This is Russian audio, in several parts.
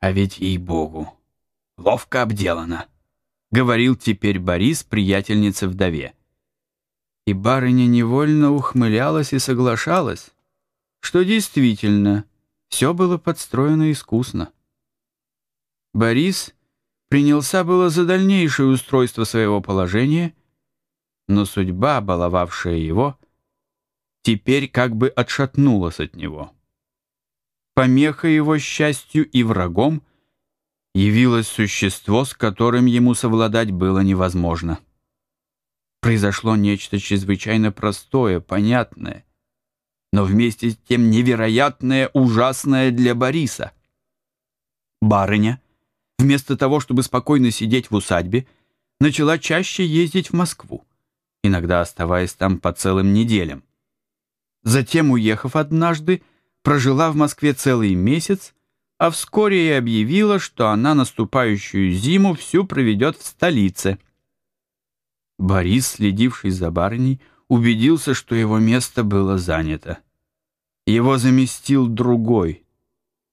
А ведь, ей-богу, ловко обделано, — говорил теперь Борис приятельнице-вдове. И барыня невольно ухмылялась и соглашалась, что действительно все было подстроено искусно. Борис принялся было за дальнейшее устройство своего положения, но судьба, баловавшая его, теперь как бы отшатнулась от него. Помеха его счастью и врагом явилось существо, с которым ему совладать было невозможно. Произошло нечто чрезвычайно простое, понятное, но вместе с тем невероятное, ужасное для Бориса. Барыня — вместо того, чтобы спокойно сидеть в усадьбе, начала чаще ездить в Москву, иногда оставаясь там по целым неделям. Затем, уехав однажды, прожила в Москве целый месяц, а вскоре и объявила, что она наступающую зиму всю проведет в столице. Борис, следивший за барыней, убедился, что его место было занято. Его заместил другой,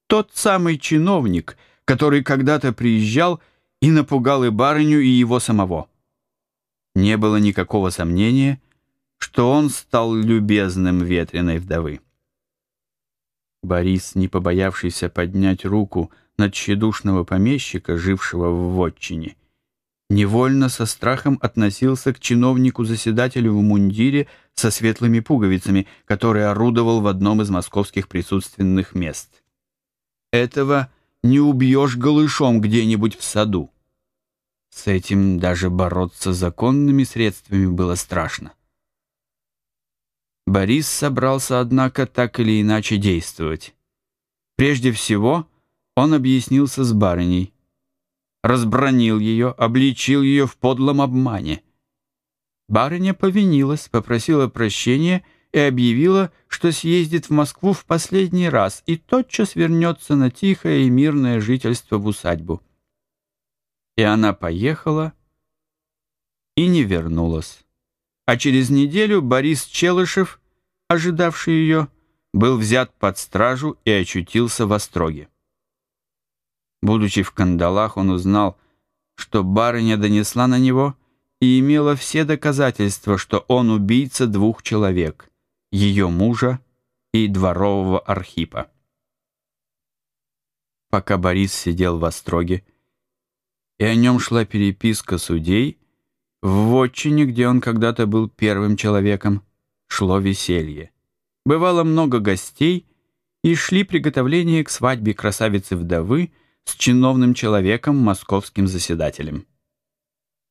тот самый чиновник — который когда-то приезжал и напугал и барыню, и его самого. Не было никакого сомнения, что он стал любезным ветреной вдовы. Борис, не побоявшийся поднять руку на тщедушного помещика, жившего в вотчине, невольно со страхом относился к чиновнику-заседателю в мундире со светлыми пуговицами, который орудовал в одном из московских присутственных мест. Этого не убьешь голышом где-нибудь в саду. С этим даже бороться законными средствами было страшно. Борис собрался, однако, так или иначе действовать. Прежде всего, он объяснился с барыней. Разбронил ее, обличил ее в подлом обмане. Барыня повинилась, попросила прощения и объявила, что съездит в Москву в последний раз и тотчас вернется на тихое и мирное жительство в усадьбу. И она поехала и не вернулась. А через неделю Борис Челышев, ожидавший ее, был взят под стражу и очутился в Остроге. Будучи в кандалах, он узнал, что барыня донесла на него и имела все доказательства, что он убийца двух человек — ее мужа и дворового Архипа. Пока Борис сидел в Остроге, и о нем шла переписка судей, в вотчине, где он когда-то был первым человеком, шло веселье. Бывало много гостей, и шли приготовления к свадьбе красавицы-вдовы с чиновным человеком, московским заседателем.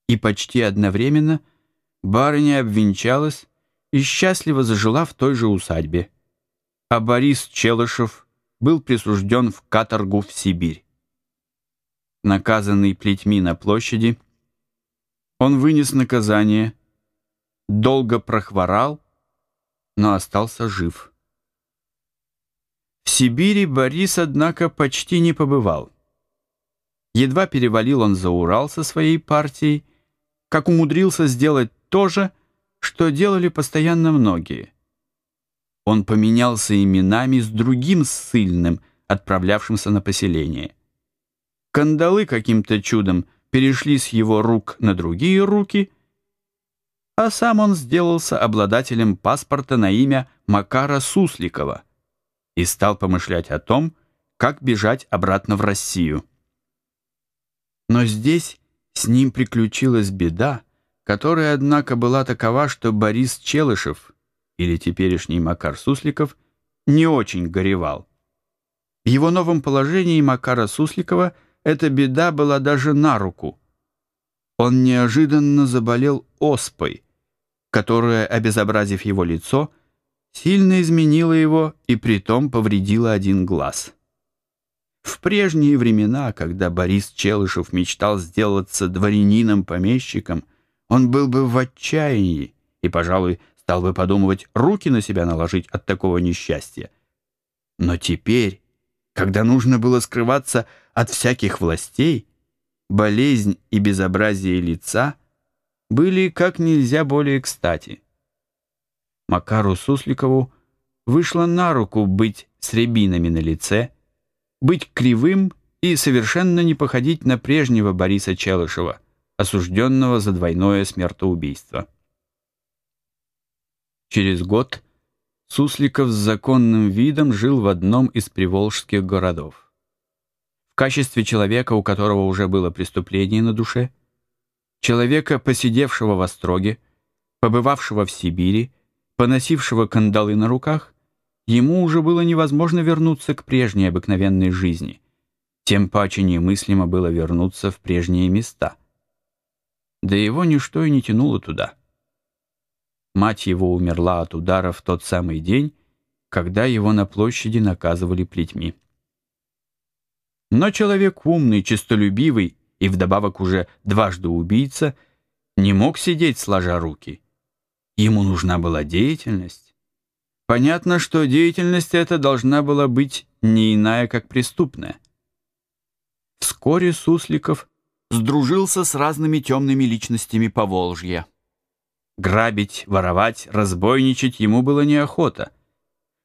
И почти одновременно барыня обвенчалась и счастливо зажила в той же усадьбе. А Борис Челышев был присужден в каторгу в Сибирь. Наказанный плетьми на площади, он вынес наказание, долго прохворал, но остался жив. В Сибири Борис, однако, почти не побывал. Едва перевалил он за Урал со своей партией, как умудрился сделать то же, что делали постоянно многие. Он поменялся именами с другим ссыльным, отправлявшимся на поселение. Кандалы каким-то чудом перешли с его рук на другие руки, а сам он сделался обладателем паспорта на имя Макара Сусликова и стал помышлять о том, как бежать обратно в Россию. Но здесь с ним приключилась беда, которая, однако, была такова, что Борис Челышев, или теперешний Макар Сусликов, не очень горевал. В его новом положении Макара Сусликова эта беда была даже на руку. Он неожиданно заболел оспой, которая, обезобразив его лицо, сильно изменила его и притом повредила один глаз. В прежние времена, когда Борис Челышев мечтал сделаться дворянином-помещиком, он был бы в отчаянии и, пожалуй, стал бы подумывать руки на себя наложить от такого несчастья. Но теперь, когда нужно было скрываться от всяких властей, болезнь и безобразие лица были как нельзя более кстати. Макару Сусликову вышло на руку быть с рябинами на лице, быть кривым и совершенно не походить на прежнего Бориса Челышева, осужденного за двойное смертоубийство. Через год Сусликов с законным видом жил в одном из приволжских городов. В качестве человека, у которого уже было преступление на душе, человека, посидевшего в остроге, побывавшего в Сибири, поносившего кандалы на руках, ему уже было невозможно вернуться к прежней обыкновенной жизни, тем паче немыслимо было вернуться в прежние места. Да его ничто и не тянуло туда. Мать его умерла от удара в тот самый день, когда его на площади наказывали плетьми. Но человек умный, честолюбивый и вдобавок уже дважды убийца не мог сидеть сложа руки. Ему нужна была деятельность. Понятно, что деятельность эта должна была быть не иная, как преступная. Вскоре Сусликов сдружился с разными темными личностями Поволжья. Грабить, воровать, разбойничать ему было неохота.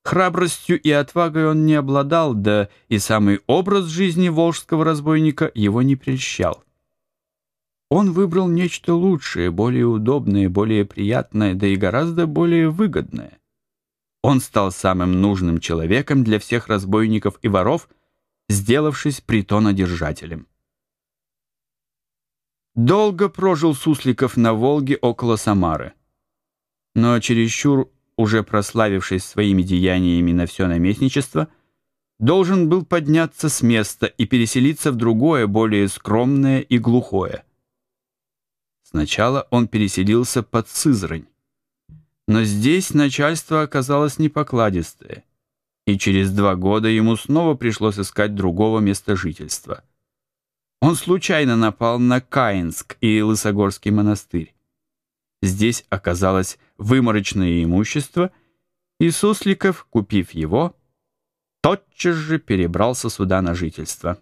Храбростью и отвагой он не обладал, да и самый образ жизни волжского разбойника его не прельщал. Он выбрал нечто лучшее, более удобное, более приятное, да и гораздо более выгодное. Он стал самым нужным человеком для всех разбойников и воров, сделавшись притонодержателем. Долго прожил Сусликов на Волге около Самары. Но чересчур, уже прославившись своими деяниями на все наместничество, должен был подняться с места и переселиться в другое, более скромное и глухое. Сначала он переселился под Сызрань. Но здесь начальство оказалось непокладистое, и через два года ему снова пришлось искать другого места жительства — он случайно напал на Каинск и Лысогорский монастырь. Здесь оказалось выморочное имущество, и Сусликов, купив его, тотчас же перебрался сюда на жительство.